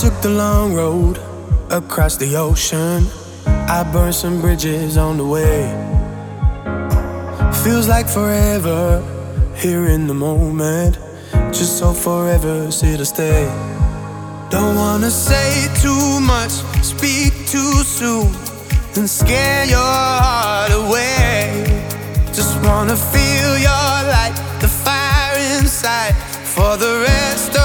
took the long road across the ocean. I burned some bridges on the way. Feels like forever here in the moment. Just so forever's here to stay. Don't wanna say too much, speak too soon, and scare your heart away. Just wanna feel your light, the fire inside, for the rest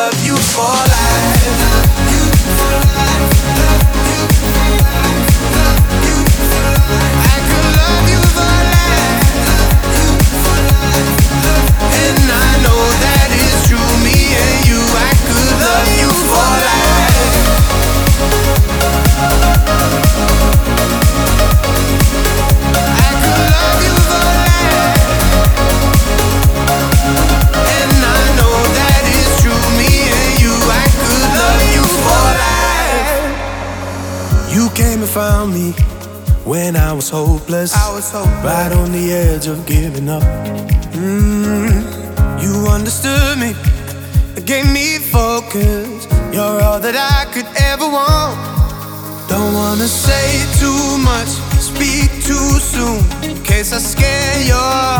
love you for life. Found me when I was hopeless. I was hopeless. Right on the edge of giving up. Mm, you understood me, gave me focus. You're all that I could ever want. Don't wanna say too much, speak too soon, in case I scare your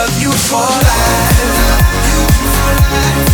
love you for life.